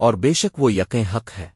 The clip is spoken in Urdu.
اور بے شک وہ یقیں حق ہے۔